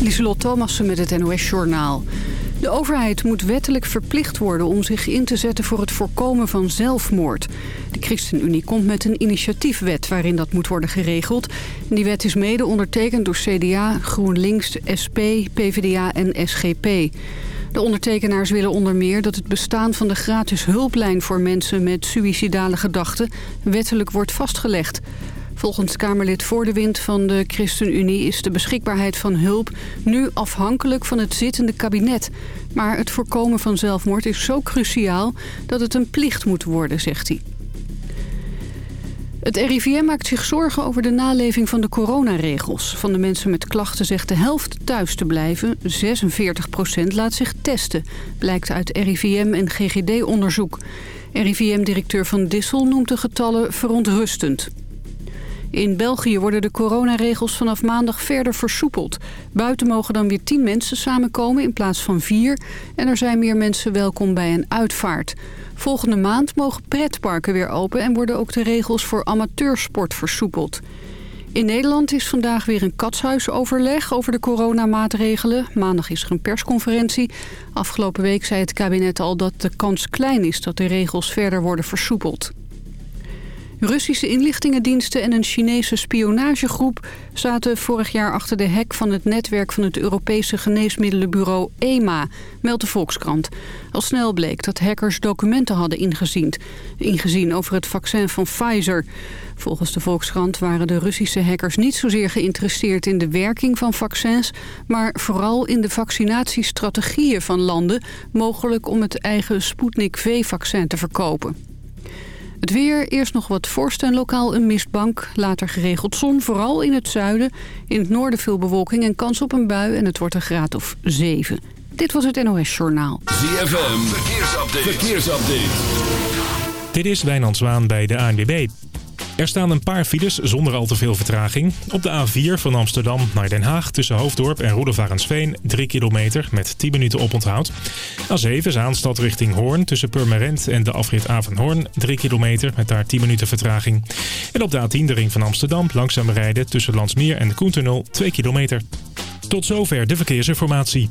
Lieselot Thomassen met het NOS-journaal. De overheid moet wettelijk verplicht worden om zich in te zetten voor het voorkomen van zelfmoord. De ChristenUnie komt met een initiatiefwet waarin dat moet worden geregeld. Die wet is mede ondertekend door CDA, GroenLinks, SP, PvdA en SGP. De ondertekenaars willen onder meer dat het bestaan van de gratis hulplijn voor mensen met suïcidale gedachten wettelijk wordt vastgelegd. Volgens Kamerlid Voor de Wind van de ChristenUnie is de beschikbaarheid van hulp nu afhankelijk van het zittende kabinet. Maar het voorkomen van zelfmoord is zo cruciaal dat het een plicht moet worden, zegt hij. Het RIVM maakt zich zorgen over de naleving van de coronaregels. Van de mensen met klachten zegt de helft thuis te blijven. 46% laat zich testen, blijkt uit RIVM en GGD-onderzoek. RIVM-directeur Van Dissel noemt de getallen verontrustend. In België worden de coronaregels vanaf maandag verder versoepeld. Buiten mogen dan weer tien mensen samenkomen in plaats van vier. En er zijn meer mensen welkom bij een uitvaart. Volgende maand mogen pretparken weer open... en worden ook de regels voor amateursport versoepeld. In Nederland is vandaag weer een katshuisoverleg over de coronamaatregelen. Maandag is er een persconferentie. Afgelopen week zei het kabinet al dat de kans klein is dat de regels verder worden versoepeld. Russische inlichtingendiensten en een Chinese spionagegroep zaten vorig jaar achter de hek van het netwerk van het Europese geneesmiddelenbureau EMA, meldt de Volkskrant. Al snel bleek dat hackers documenten hadden ingezien, ingezien over het vaccin van Pfizer. Volgens de Volkskrant waren de Russische hackers niet zozeer geïnteresseerd in de werking van vaccins, maar vooral in de vaccinatiestrategieën van landen, mogelijk om het eigen Sputnik V-vaccin te verkopen. Het weer, eerst nog wat vorst en lokaal een mistbank. Later geregeld zon, vooral in het zuiden. In het noorden veel bewolking en kans op een bui en het wordt een graad of 7. Dit was het NOS Journaal. ZFM, verkeersupdate. verkeersupdate. Dit is Wijnand Zwaan bij de ANWB. Er staan een paar files zonder al te veel vertraging. Op de A4 van Amsterdam naar Den Haag tussen Hoofddorp en Roedevarensveen 3 kilometer met 10 minuten oponthoud. A7 Zaanstad richting Hoorn tussen Purmerend en de afrit Avenhoorn 3 kilometer met daar 10 minuten vertraging. En op de A10 de ring van Amsterdam langzaam rijden tussen Landsmeer en de Koentunnel 2 kilometer. Tot zover de verkeersinformatie.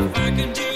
I can do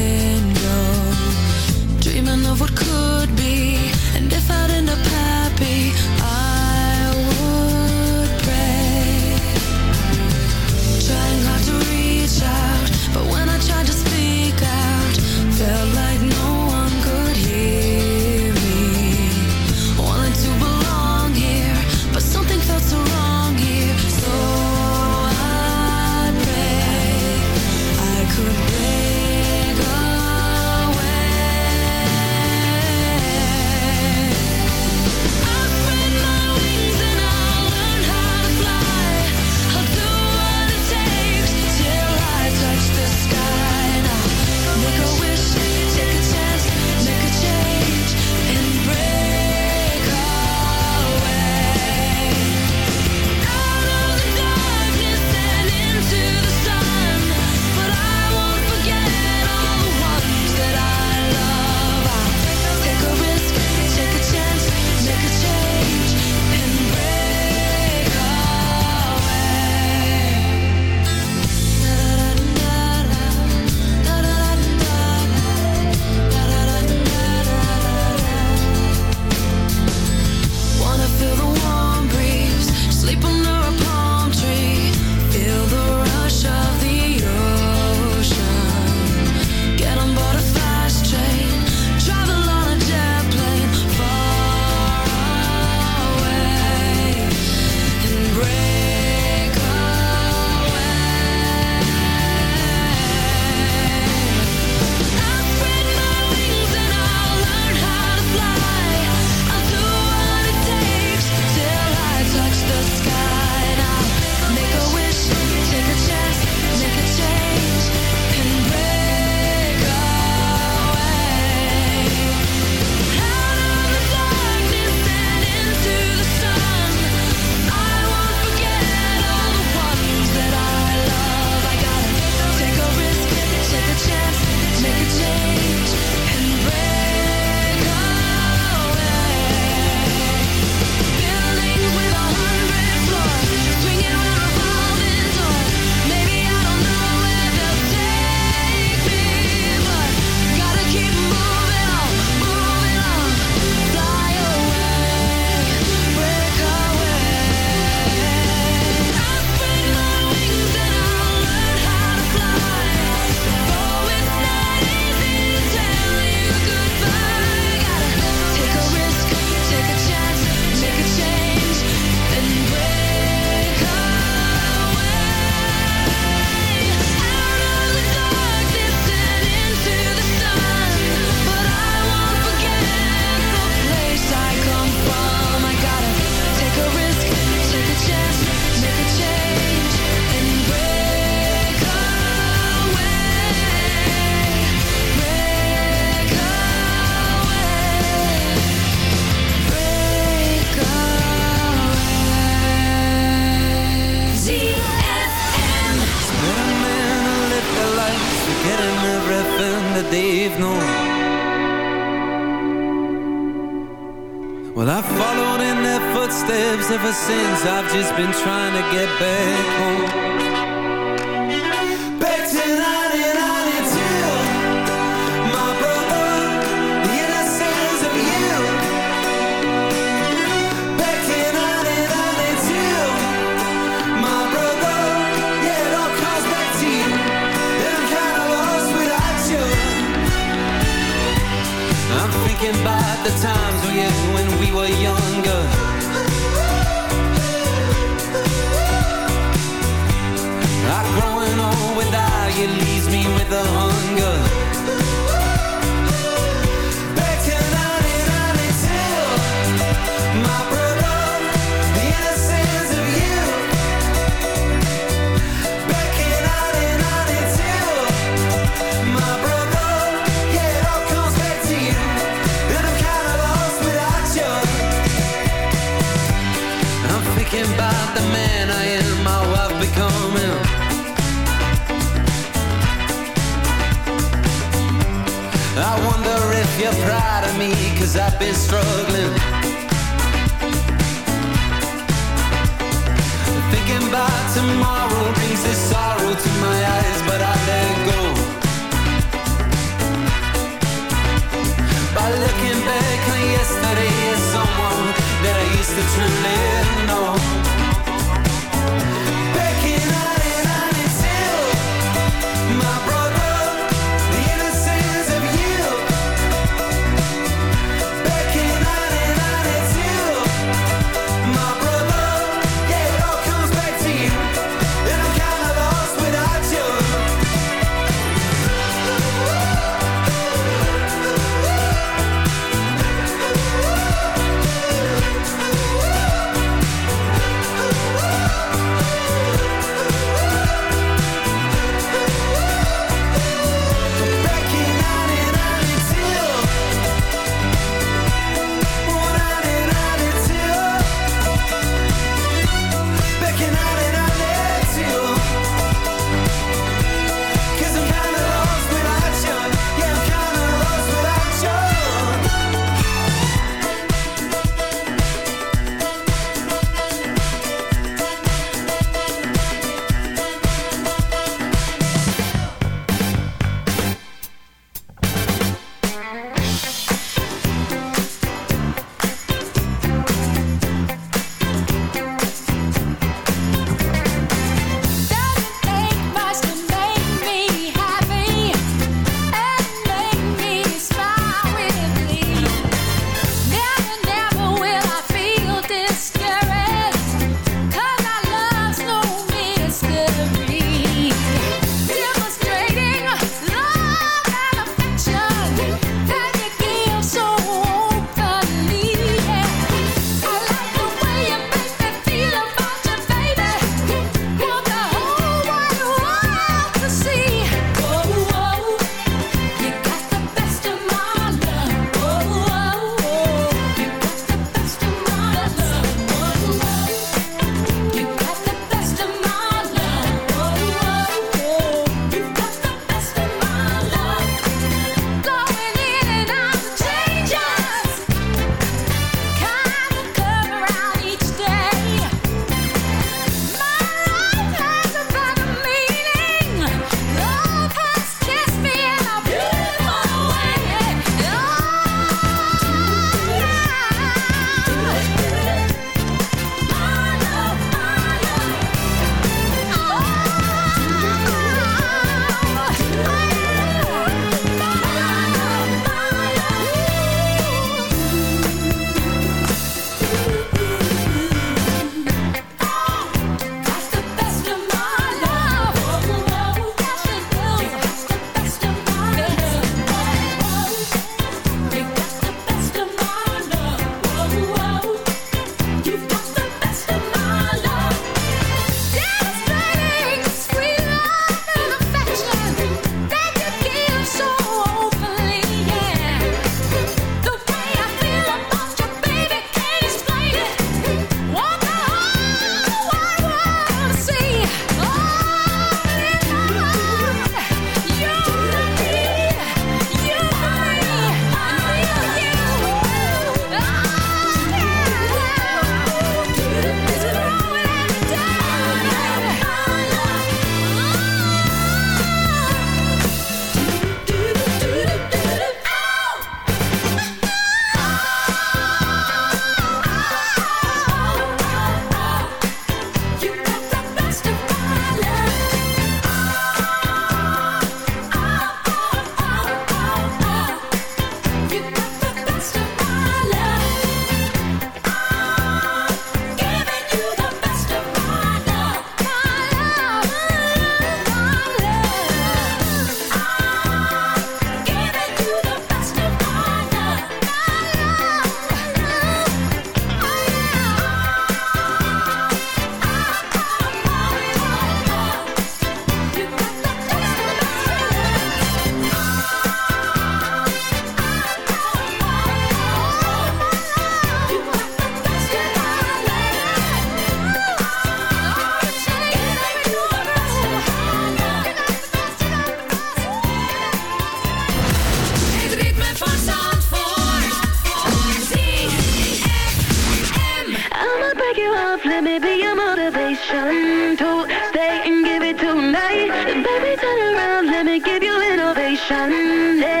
innovation.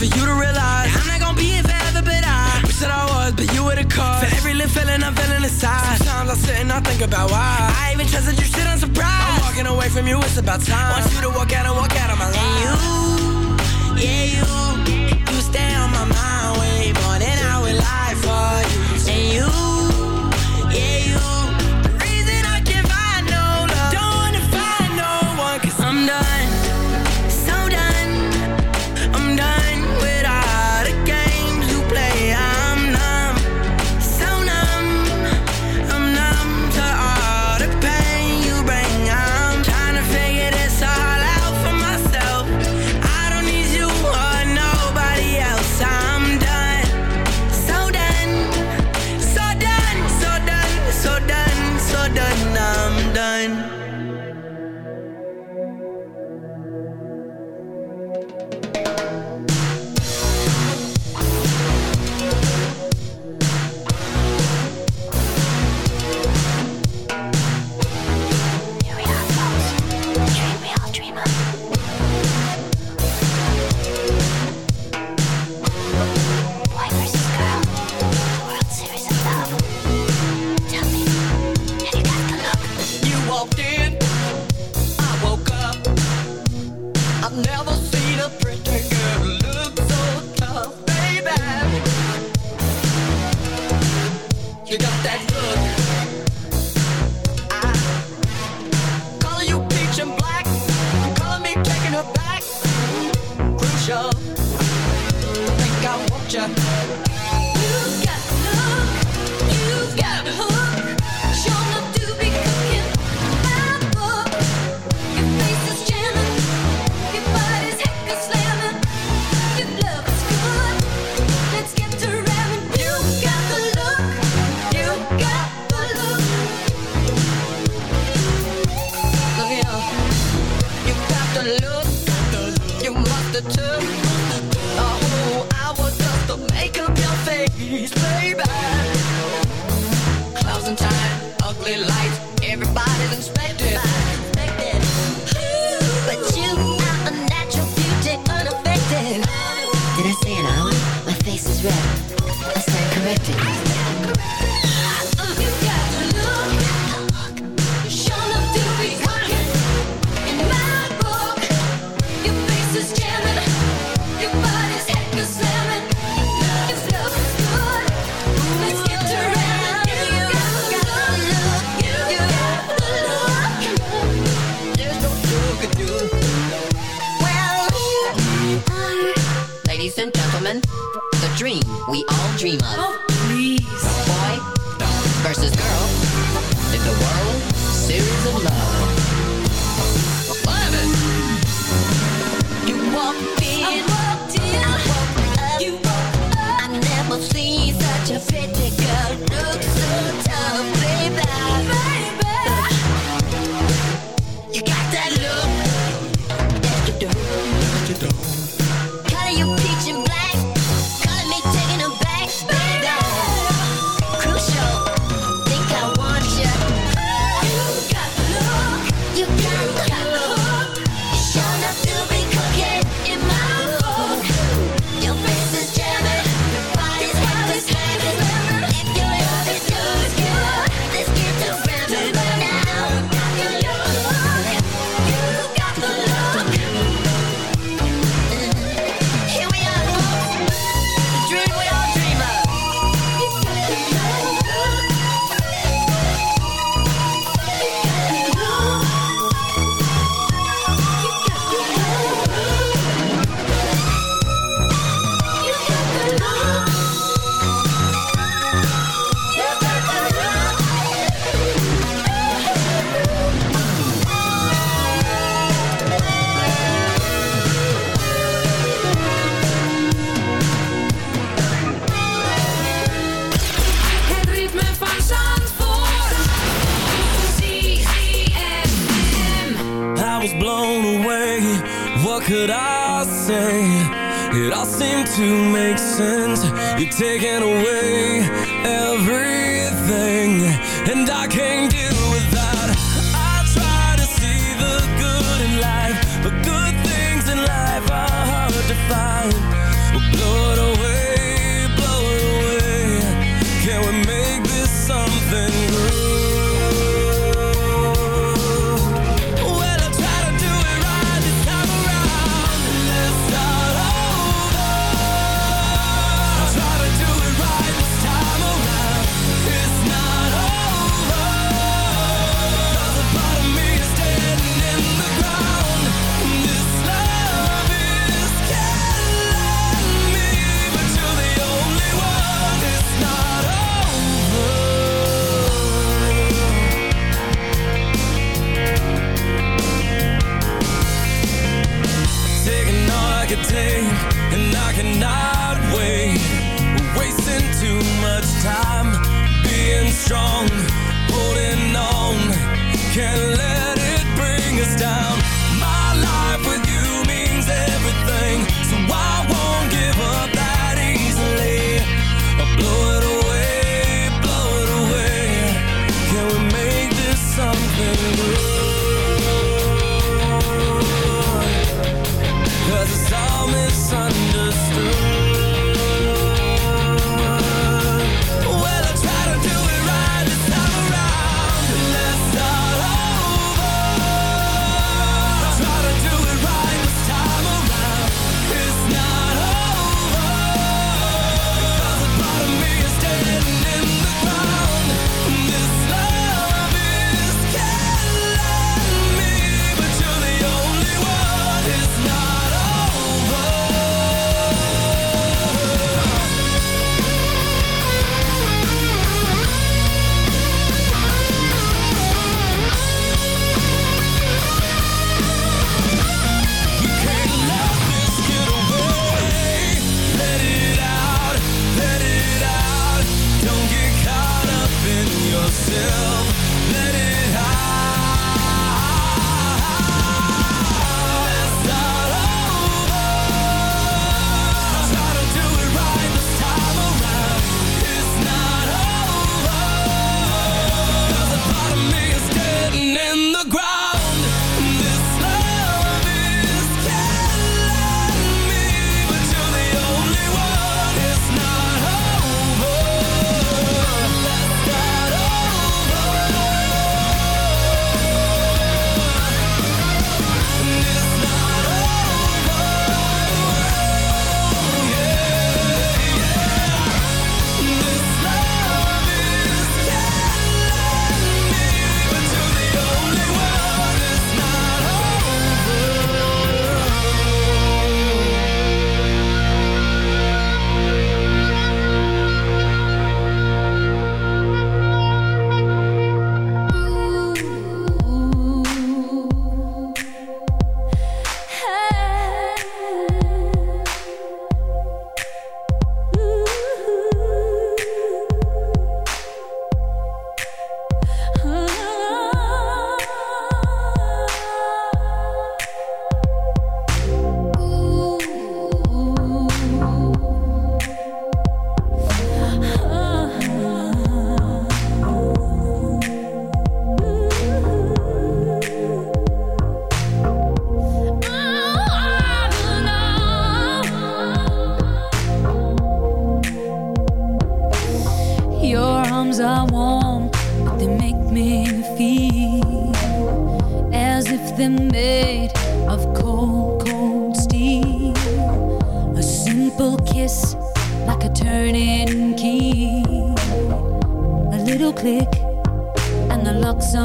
for you to realize I'm not gonna be here forever, but I wish that I was, but you were the cause. For every little feeling I'm feeling inside. Sometimes I sit and I think about why. I even trusted you, shit, on surprise. I'm walking away from you, it's about time. Want you to walk out and walk out of my life. And you, yeah, you, you stay on my mind way more than I would lie for you. And you.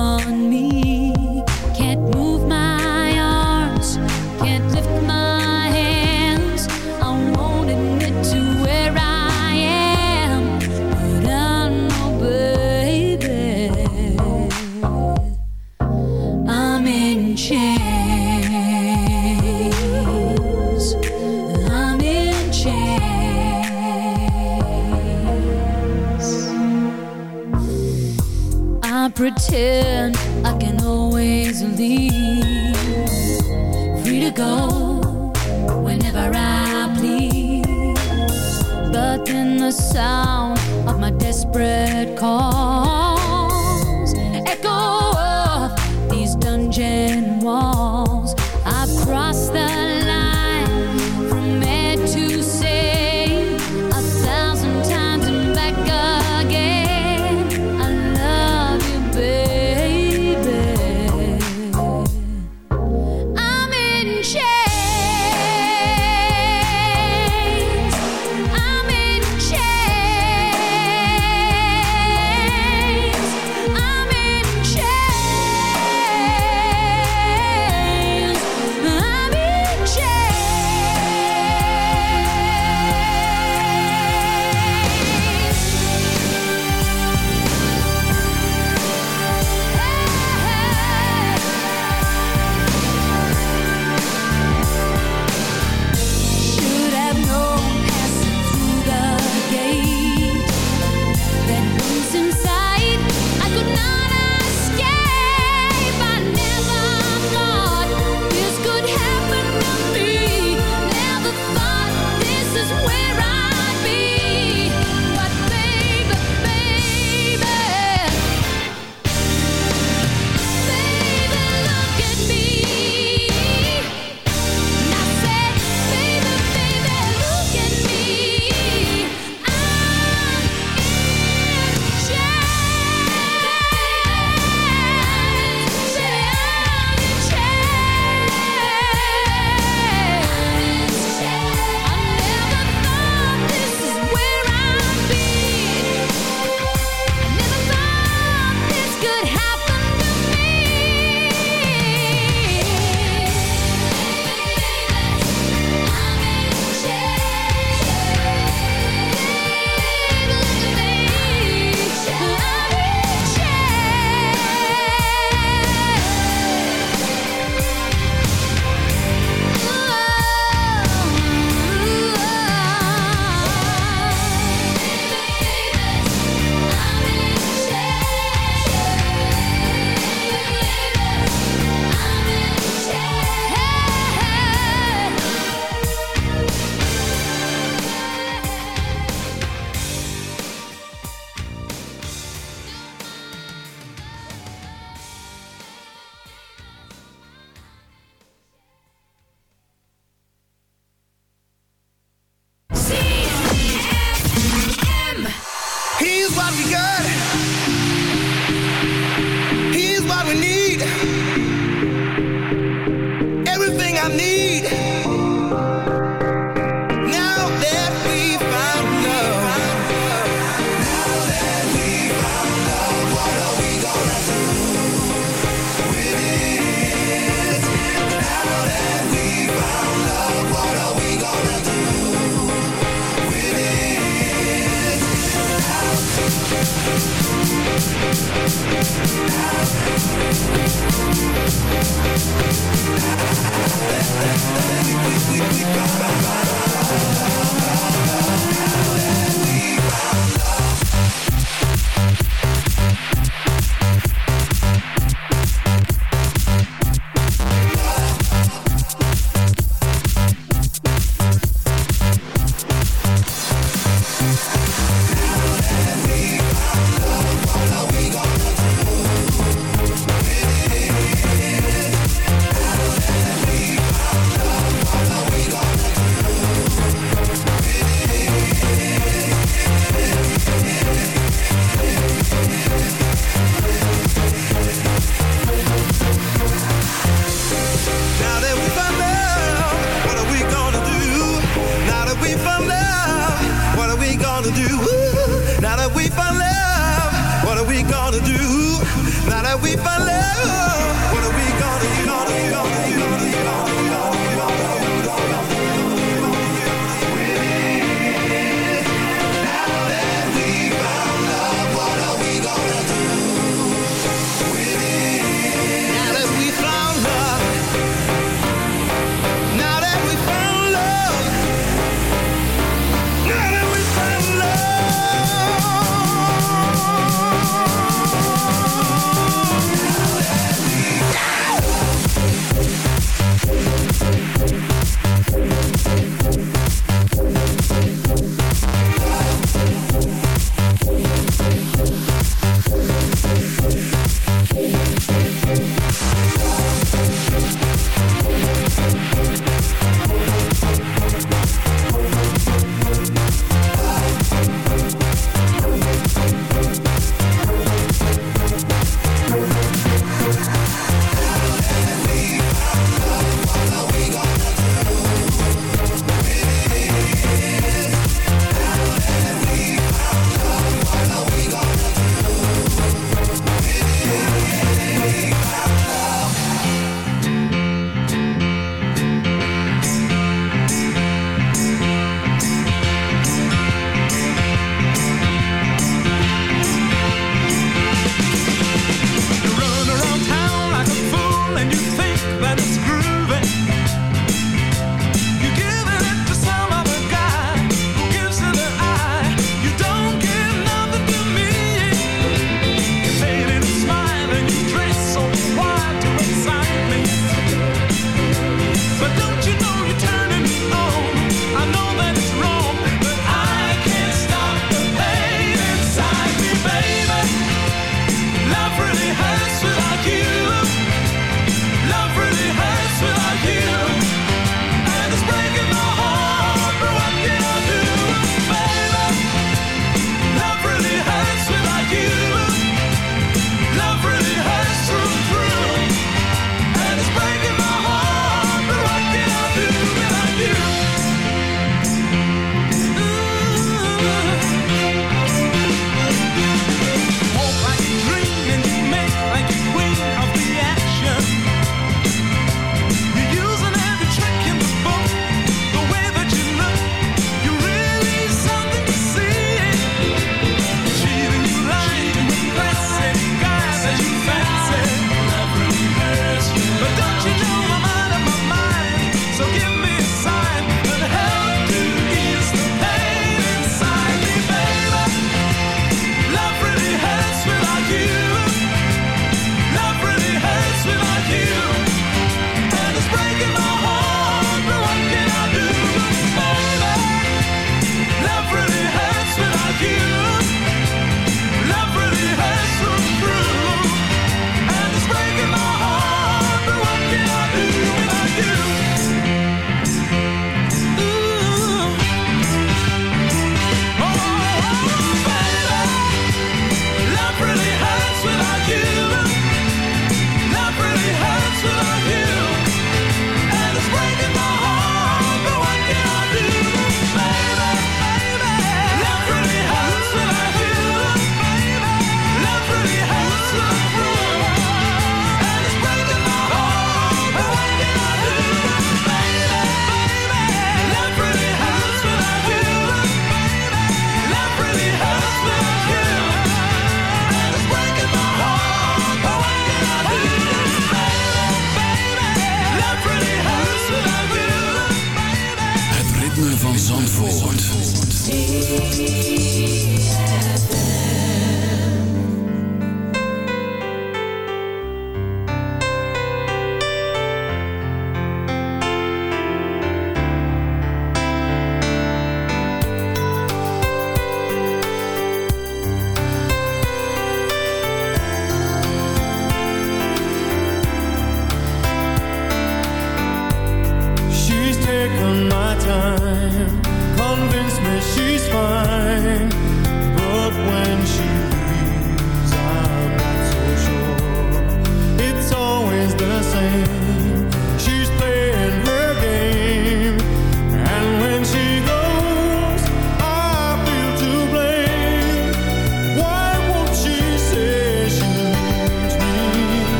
On me.